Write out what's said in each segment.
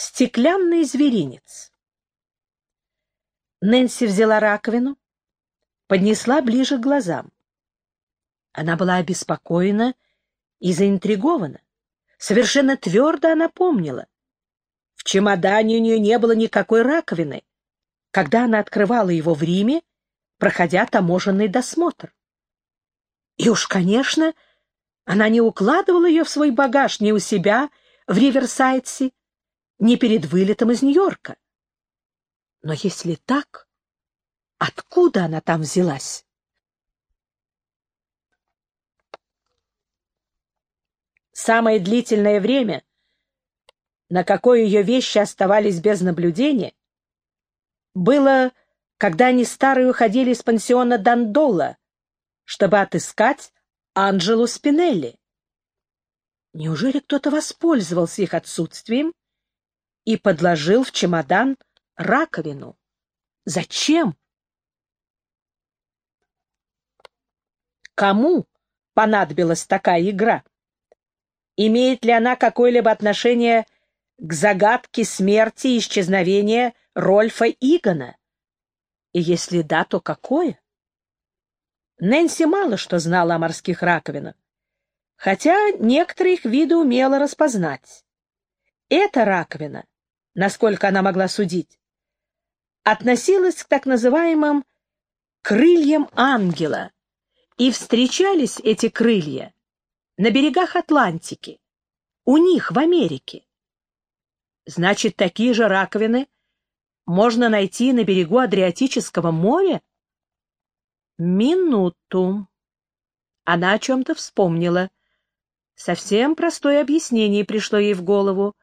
Стеклянный зверинец. Нэнси взяла раковину, поднесла ближе к глазам. Она была обеспокоена и заинтригована. Совершенно твердо она помнила. В чемодане у нее не было никакой раковины, когда она открывала его в Риме, проходя таможенный досмотр. И уж, конечно, она не укладывала ее в свой багаж ни у себя в Риверсайдсе, ни перед вылетом из Нью-Йорка. Но если так, откуда она там взялась? Самое длительное время, на какое ее вещи оставались без наблюдения, было, когда они старые уходили из пансиона Дандола, чтобы отыскать Анджелу Спинелли. Неужели кто-то воспользовался их отсутствием и подложил в чемодан раковину? Зачем? Кому понадобилась такая игра? Имеет ли она какое-либо отношение к загадке смерти и исчезновения Рольфа Игона? И если да, то какое? Нэнси мало что знала о морских раковинах, хотя некоторые их виды умела распознать. Эта раковина, насколько она могла судить, относилась к так называемым «крыльям ангела», и встречались эти крылья на берегах Атлантики, у них в Америке. Значит, такие же раковины можно найти на берегу Адриатического моря? Минуту. Она о чем-то вспомнила. Совсем простое объяснение пришло ей в голову.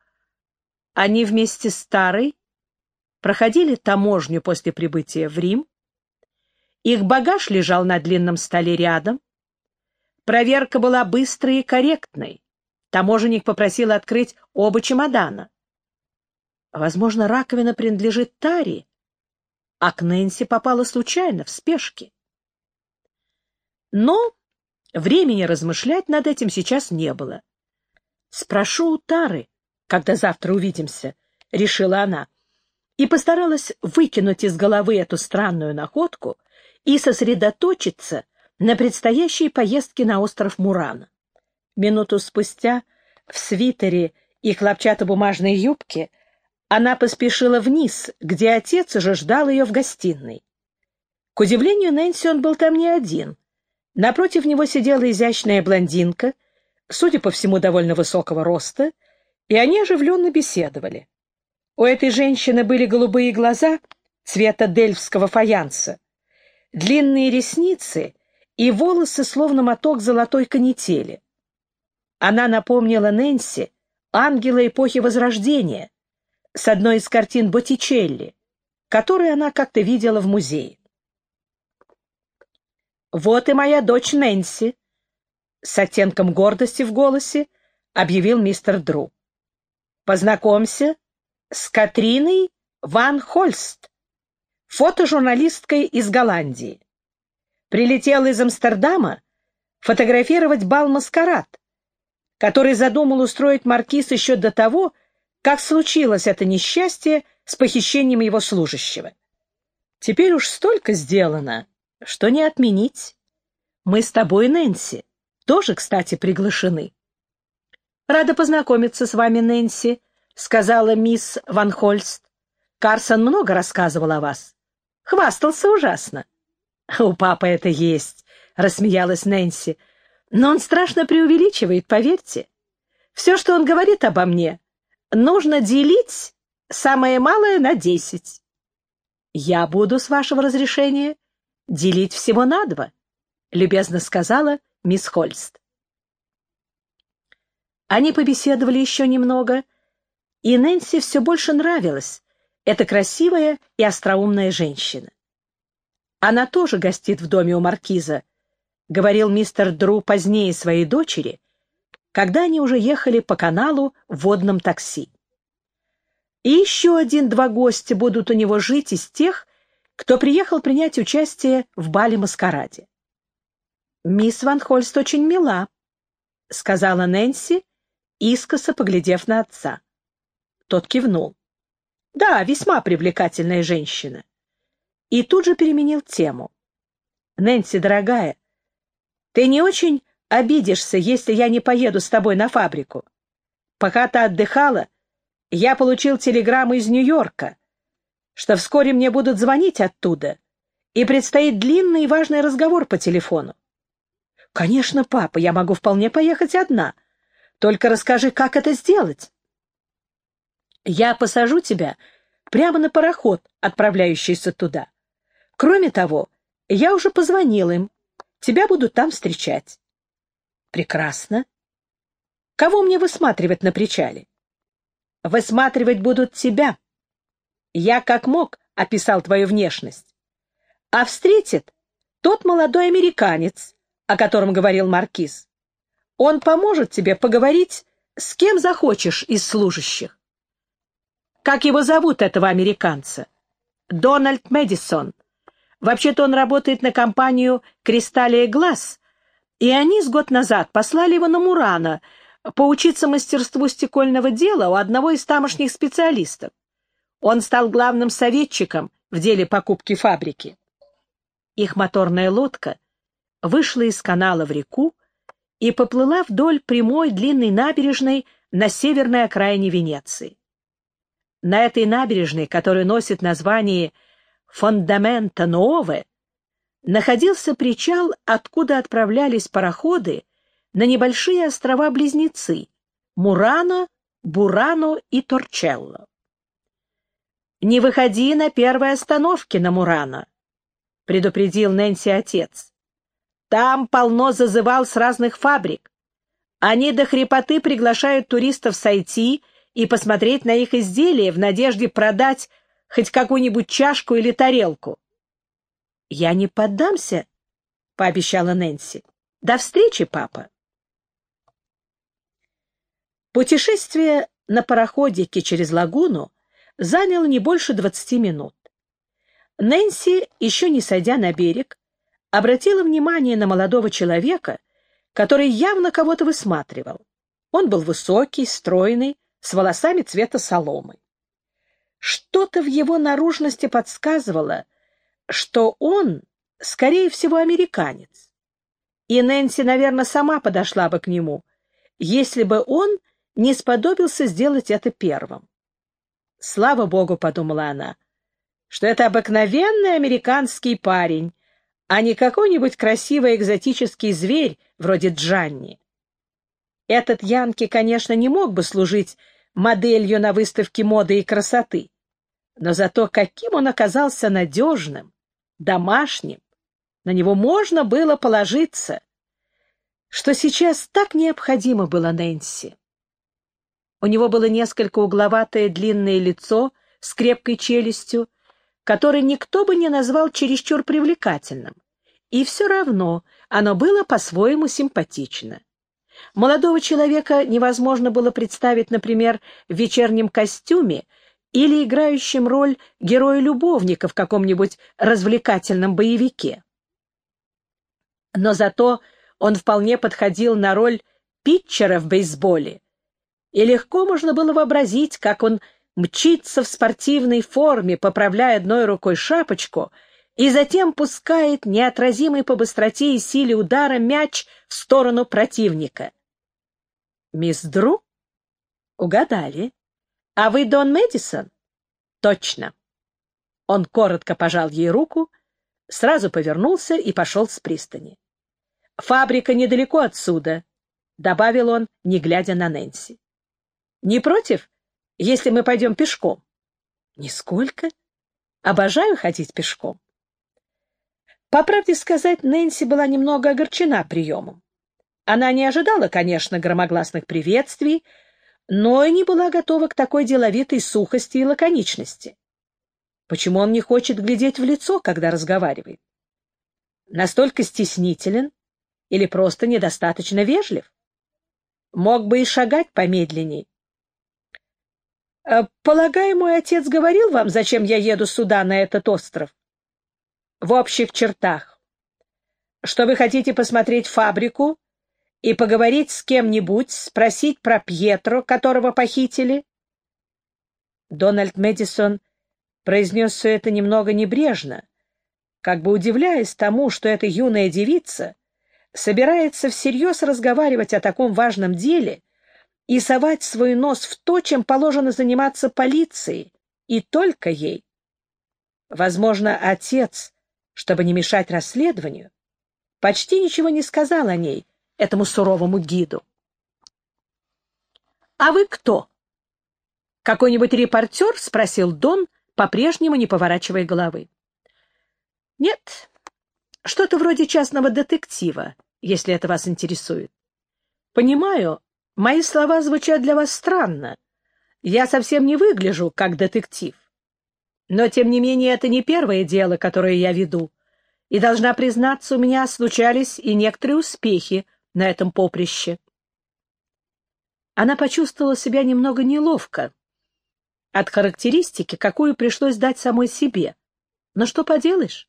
Они вместе с Старой проходили таможню после прибытия в Рим. Их багаж лежал на длинном столе рядом. Проверка была быстрой и корректной. Таможенник попросил открыть оба чемодана. Возможно, раковина принадлежит Таре, а к Нэнси попала случайно, в спешке. Но времени размышлять над этим сейчас не было. «Спрошу у Тары, когда завтра увидимся», — решила она, и постаралась выкинуть из головы эту странную находку и сосредоточиться на предстоящей поездке на остров Мурана. Минуту спустя в свитере и хлопчатобумажной юбке она поспешила вниз, где отец уже ждал ее в гостиной. К удивлению Нэнси, он был там не один — Напротив него сидела изящная блондинка, судя по всему, довольно высокого роста, и они оживленно беседовали. У этой женщины были голубые глаза цвета дельфского фаянса, длинные ресницы и волосы, словно моток золотой канители. Она напомнила Нэнси ангела эпохи Возрождения с одной из картин Боттичелли, которую она как-то видела в музее. «Вот и моя дочь Нэнси», — с оттенком гордости в голосе объявил мистер Дру. «Познакомься с Катриной Ван Хольст, фотожурналисткой из Голландии. Прилетела из Амстердама фотографировать бал-маскарад, который задумал устроить маркиз еще до того, как случилось это несчастье с похищением его служащего. Теперь уж столько сделано, что не отменить. Мы с тобой, Нэнси, тоже, кстати, приглашены. Рада познакомиться с вами, Нэнси, сказала мисс Ван Хольст. Карсон много рассказывал о вас. Хвастался ужасно. У папы это есть, рассмеялась Нэнси. Но он страшно преувеличивает, поверьте. Все, что он говорит обо мне, нужно делить самое малое на десять. Я буду, с вашего разрешения, делить всего на два, — любезно сказала мисс Хольст. Они побеседовали еще немного, и Нэнси все больше нравилась эта красивая и остроумная женщина. Она тоже гостит в доме у маркиза, — говорил мистер Дру позднее своей дочери, когда они уже ехали по каналу в водном такси. И еще один-два гостя будут у него жить из тех, кто приехал принять участие в бале-маскараде. «Мисс Ван Хольст очень мила», — сказала Нэнси, искоса поглядев на отца. Тот кивнул. Да, весьма привлекательная женщина. И тут же переменил тему. Нэнси, дорогая, ты не очень обидишься, если я не поеду с тобой на фабрику. Пока ты отдыхала, я получил телеграмму из Нью-Йорка, что вскоре мне будут звонить оттуда, и предстоит длинный и важный разговор по телефону. Конечно, папа, я могу вполне поехать одна. Только расскажи, как это сделать. Я посажу тебя прямо на пароход, отправляющийся туда. Кроме того, я уже позвонил им. Тебя будут там встречать. Прекрасно. Кого мне высматривать на причале? Высматривать будут тебя. Я как мог описал твою внешность. А встретит тот молодой американец, о котором говорил Маркиз. Он поможет тебе поговорить с кем захочешь из служащих. Как его зовут, этого американца? Дональд Мэдисон. Вообще-то он работает на компанию «Кристаллия Глаз», и они с год назад послали его на Мурана поучиться мастерству стекольного дела у одного из тамошних специалистов. Он стал главным советчиком в деле покупки фабрики. Их моторная лодка вышла из канала в реку и поплыла вдоль прямой длинной набережной на северной окраине Венеции. На этой набережной, которая носит название Фондамента Нове, находился причал, откуда отправлялись пароходы на небольшие острова-близнецы Мурано, Бурано и Торчелло. «Не выходи на первой остановке на Мурано», — предупредил Нэнси отец. «Там полно зазывал с разных фабрик. Они до хрипоты приглашают туристов сойти и посмотреть на их изделия в надежде продать хоть какую-нибудь чашку или тарелку. «Я не поддамся», — пообещала Нэнси. «До встречи, папа». Путешествие на пароходике через лагуну заняло не больше двадцати минут. Нэнси, еще не сойдя на берег, обратила внимание на молодого человека, который явно кого-то высматривал. Он был высокий, стройный, с волосами цвета соломы. Что-то в его наружности подсказывало, что он, скорее всего, американец. И Нэнси, наверное, сама подошла бы к нему, если бы он не сподобился сделать это первым. «Слава богу», — подумала она, — «что это обыкновенный американский парень, а не какой-нибудь красивый экзотический зверь вроде Джанни. Этот Янки, конечно, не мог бы служить моделью на выставке моды и красоты, но зато каким он оказался надежным, домашним, на него можно было положиться, что сейчас так необходимо было Нэнси. У него было несколько угловатое длинное лицо с крепкой челюстью, которое никто бы не назвал чересчур привлекательным, и все равно оно было по-своему симпатично. Молодого человека невозможно было представить, например, в вечернем костюме или играющим роль героя-любовника в каком-нибудь развлекательном боевике. Но зато он вполне подходил на роль питчера в бейсболе, и легко можно было вообразить, как он мчится в спортивной форме, поправляя одной рукой шапочку, и затем пускает неотразимый по быстроте и силе удара мяч в сторону противника. «Мисс Дру?» «Угадали. «А вы Дон Мэдисон?» «Точно». Он коротко пожал ей руку, сразу повернулся и пошел с пристани. «Фабрика недалеко отсюда», — добавил он, не глядя на Нэнси. «Не против, если мы пойдем пешком?» «Нисколько. Обожаю ходить пешком». По правде сказать, Нэнси была немного огорчена приемом. Она не ожидала, конечно, громогласных приветствий, но и не была готова к такой деловитой сухости и лаконичности. Почему он не хочет глядеть в лицо, когда разговаривает? Настолько стеснителен или просто недостаточно вежлив? Мог бы и шагать помедленней. «Э, «Полагаю, мой отец говорил вам, зачем я еду сюда, на этот остров?» «В общих чертах. Что вы хотите посмотреть фабрику и поговорить с кем-нибудь, спросить про Пьетро, которого похитили? Дональд Мэдисон произнес все это немного небрежно, как бы удивляясь тому, что эта юная девица собирается всерьез разговаривать о таком важном деле и совать свой нос в то, чем положено заниматься полиции, и только ей. Возможно, отец, чтобы не мешать расследованию, почти ничего не сказал о ней, этому суровому гиду. «А вы кто?» «Какой-нибудь репортер?» — спросил Дон, по-прежнему не поворачивая головы. «Нет, что-то вроде частного детектива, если это вас интересует. Понимаю, мои слова звучат для вас странно. Я совсем не выгляжу как детектив. Но, тем не менее, это не первое дело, которое я веду. И, должна признаться, у меня случались и некоторые успехи на этом поприще. Она почувствовала себя немного неловко от характеристики, какую пришлось дать самой себе. Но что поделаешь?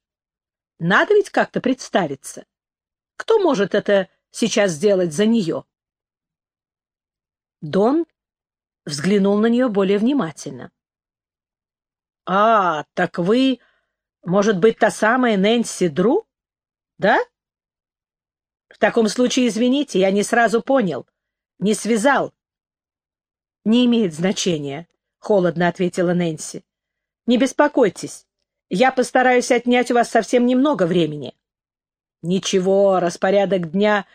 Надо ведь как-то представиться. Кто может это сейчас сделать за нее? Дон взглянул на нее более внимательно. — А, так вы, может быть, та самая Нэнси Дру? Да? В таком случае, извините, я не сразу понял, не связал. — Не имеет значения, — холодно ответила Нэнси. — Не беспокойтесь, я постараюсь отнять у вас совсем немного времени. — Ничего, распорядок дня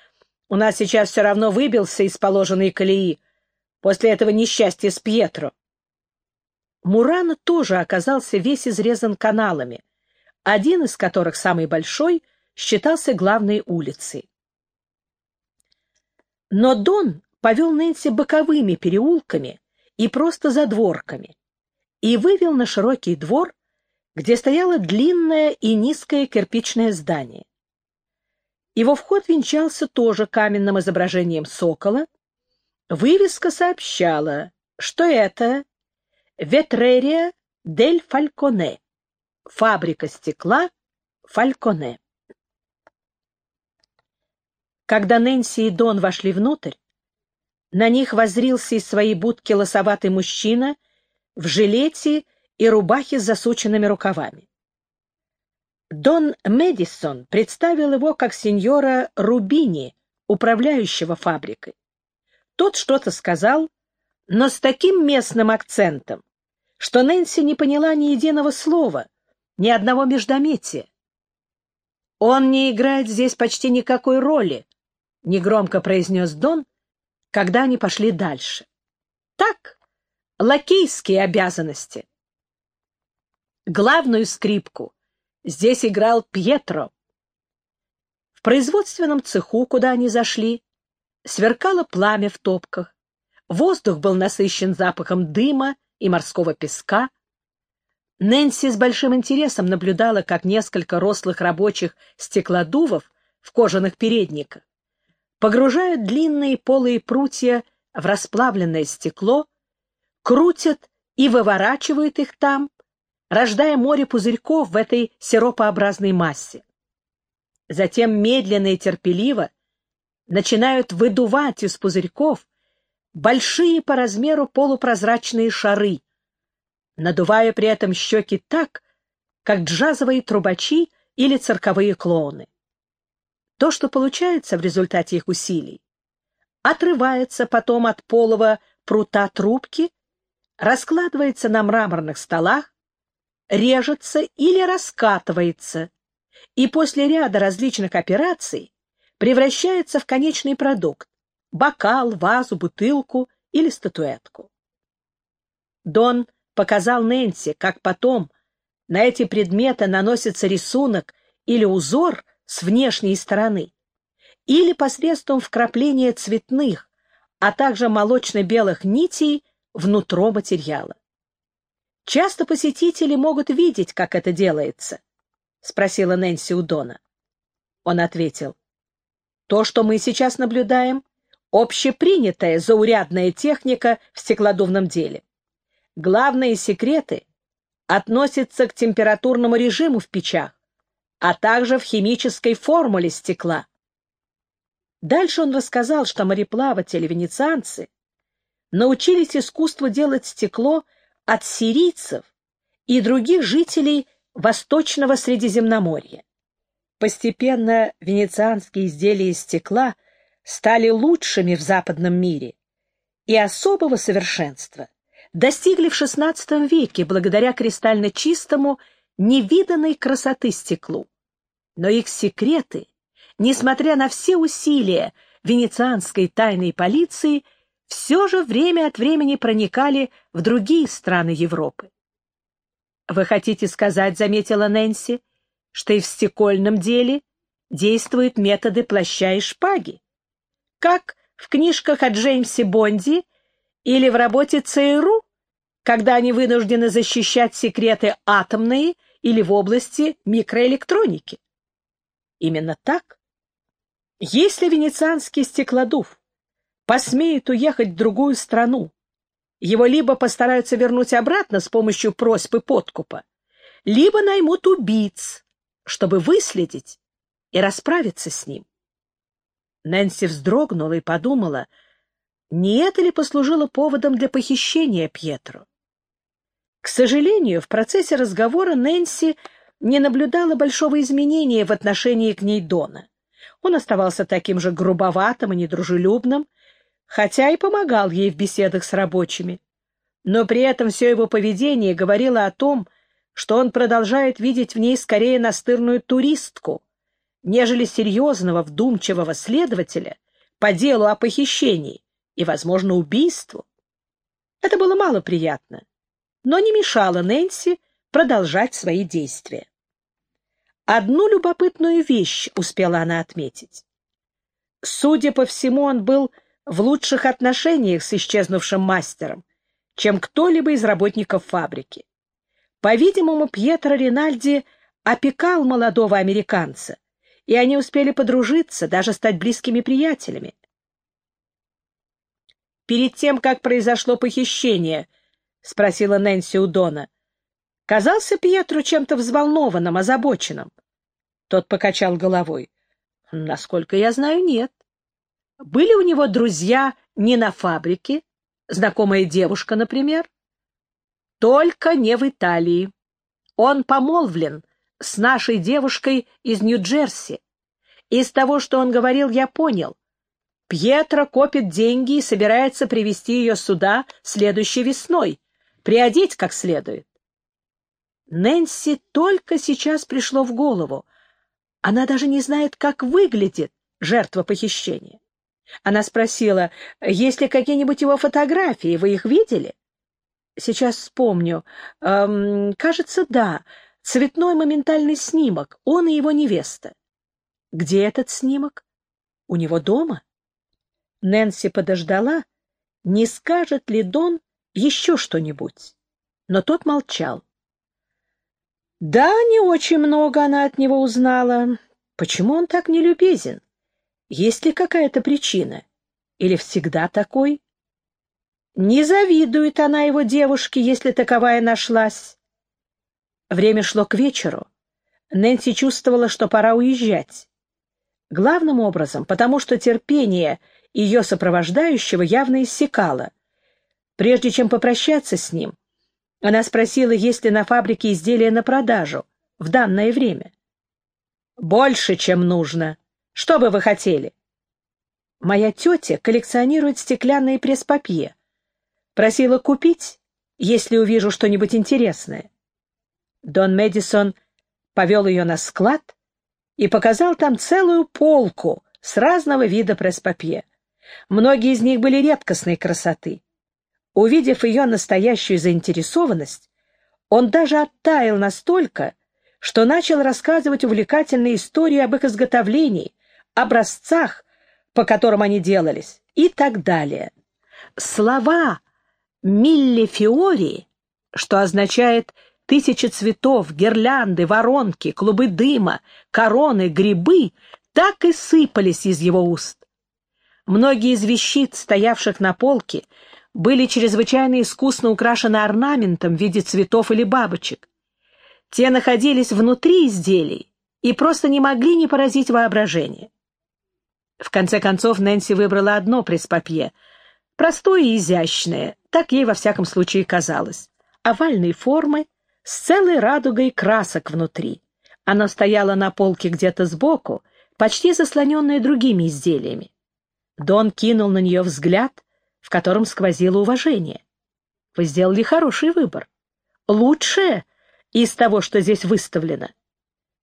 у нас сейчас все равно выбился из положенной колеи после этого несчастья с Пьетро. Мурано тоже оказался весь изрезан каналами, один из которых, самый большой, считался главной улицей. Но Дон повел Нэнси боковыми переулками и просто задворками и вывел на широкий двор, где стояло длинное и низкое кирпичное здание. Его вход венчался тоже каменным изображением сокола. Вывеска сообщала, что это Ветрерия дель Фальконе, фабрика стекла Фальконе. Когда Нэнси и Дон вошли внутрь, на них возрился из своей будки лосоватый мужчина в жилете и рубахе с засученными рукавами. Дон Медисон представил его как сеньора Рубини, управляющего фабрикой. Тот что-то сказал, но с таким местным акцентом, что Нэнси не поняла ни единого слова, ни одного междометия. «Он не играет здесь почти никакой роли», — негромко произнес Дон, когда они пошли дальше. «Так, лакейские обязанности». Главную скрипку здесь играл Пьетро. В производственном цеху, куда они зашли, сверкало пламя в топках, воздух был насыщен запахом дыма и морского песка. Нэнси с большим интересом наблюдала, как несколько рослых рабочих стеклодувов в кожаных передниках погружают длинные полые прутья в расплавленное стекло, крутят и выворачивают их там, рождая море пузырьков в этой сиропообразной массе. Затем медленно и терпеливо начинают выдувать из пузырьков большие по размеру полупрозрачные шары, надувая при этом щеки так, как джазовые трубачи или цирковые клоуны. То, что получается в результате их усилий, отрывается потом от полого прута трубки, раскладывается на мраморных столах, режется или раскатывается, и после ряда различных операций превращается в конечный продукт — бокал, вазу, бутылку или статуэтку. Дон показал Нэнси, как потом на эти предметы наносится рисунок или узор с внешней стороны, или посредством вкрапления цветных, а также молочно-белых нитей внутрь материала. Часто посетители могут видеть, как это делается? — спросила Нэнси у Дона. Он ответил. — То, что мы сейчас наблюдаем, общепринятая заурядная техника в стеклодувном деле. Главные секреты относятся к температурному режиму в печах, а также в химической формуле стекла. Дальше он рассказал, что мореплаватели-венецианцы научились искусству делать стекло от сирийцев и других жителей Восточного Средиземноморья. Постепенно венецианские изделия из стекла стали лучшими в западном мире и особого совершенства достигли в XVI веке благодаря кристально чистому, невиданной красоты стеклу. Но их секреты, несмотря на все усилия венецианской тайной полиции, все же время от времени проникали в другие страны Европы. «Вы хотите сказать, — заметила Нэнси, — что и в стекольном деле действуют методы плаща и шпаги? Как в книжках о Джеймсе Бонди или в работе ЦРУ, когда они вынуждены защищать секреты атомные или в области микроэлектроники? Именно так. Если венецианский стеклодув посмеет уехать в другую страну, его либо постараются вернуть обратно с помощью просьбы подкупа, либо наймут убийц, чтобы выследить и расправиться с ним. Нэнси вздрогнула и подумала, не это ли послужило поводом для похищения Пьетро. К сожалению, в процессе разговора Нэнси не наблюдала большого изменения в отношении к ней Дона. Он оставался таким же грубоватым и недружелюбным, хотя и помогал ей в беседах с рабочими. Но при этом все его поведение говорило о том, что он продолжает видеть в ней скорее настырную туристку, нежели серьезного, вдумчивого следователя по делу о похищении и, возможно, убийству. Это было мало приятно, но не мешало Нэнси продолжать свои действия. Одну любопытную вещь успела она отметить. Судя по всему, он был в лучших отношениях с исчезнувшим мастером, чем кто-либо из работников фабрики. По-видимому, Пьетро Ринальди опекал молодого американца, и они успели подружиться, даже стать близкими приятелями. «Перед тем, как произошло похищение», — спросила Нэнси у Дона, — «казался Пьетро чем-то взволнованным, озабоченным?» Тот покачал головой. «Насколько я знаю, нет. Были у него друзья не на фабрике? Знакомая девушка, например? Только не в Италии. Он помолвлен с нашей девушкой из Нью-Джерси. Из того, что он говорил, я понял. Пьетро копит деньги и собирается привести ее сюда следующей весной, приодеть как следует. Нэнси только сейчас пришло в голову. Она даже не знает, как выглядит жертва похищения. Она спросила, есть ли какие-нибудь его фотографии, вы их видели? Сейчас вспомню. Эм, кажется, да. Цветной моментальный снимок. Он и его невеста. Где этот снимок? У него дома? Нэнси подождала, не скажет ли Дон еще что-нибудь. Но тот молчал. Да, не очень много она от него узнала. Почему он так нелюбезен? Есть ли какая-то причина? Или всегда такой? Не завидует она его девушке, если таковая нашлась. Время шло к вечеру. Нэнси чувствовала, что пора уезжать. Главным образом, потому что терпение ее сопровождающего явно иссякало. Прежде чем попрощаться с ним, она спросила, есть ли на фабрике изделия на продажу в данное время. «Больше, чем нужно», что бы вы хотели? Моя тетя коллекционирует стеклянные пресс-папье. Просила купить, если увижу что-нибудь интересное. Дон Мэдисон повел ее на склад и показал там целую полку с разного вида пресс-папье. Многие из них были редкостной красоты. Увидев ее настоящую заинтересованность, он даже оттаял настолько, что начал рассказывать увлекательные истории об их изготовлении, образцах, по которым они делались, и так далее. Слова «милле фиори», что означает «тысячи цветов», «гирлянды», «воронки», «клубы дыма», «короны», «грибы», так и сыпались из его уст. Многие из вещиц, стоявших на полке, были чрезвычайно искусно украшены орнаментом в виде цветов или бабочек. Те находились внутри изделий и просто не могли не поразить воображение. В конце концов Нэнси выбрала одно преспапье, простое и изящное, так ей во всяком случае казалось. овальной формы с целой радугой красок внутри. Она стояла на полке где-то сбоку, почти заслоненная другими изделиями. Дон кинул на нее взгляд, в котором сквозило уважение. Вы сделали хороший выбор. Лучшее из того, что здесь выставлено.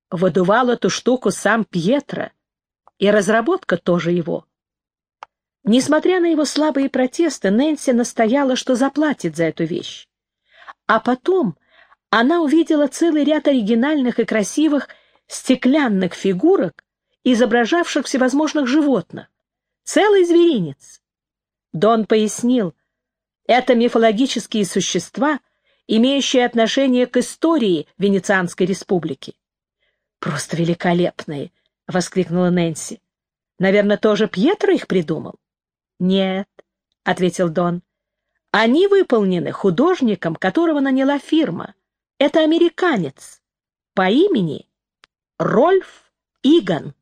Выдувал эту штуку сам Пьетро, и разработка тоже его. Несмотря на его слабые протесты, Нэнси настояла, что заплатит за эту вещь. А потом она увидела целый ряд оригинальных и красивых стеклянных фигурок, изображавших всевозможных животных. Целый зверинец. Дон пояснил, это мифологические существа, имеющие отношение к истории Венецианской республики. «Просто великолепные!» — воскликнула Нэнси. «Наверное, тоже Пьетро их придумал?» «Нет», — ответил Дон. «Они выполнены художником, которого наняла фирма. Это американец по имени Рольф Иган».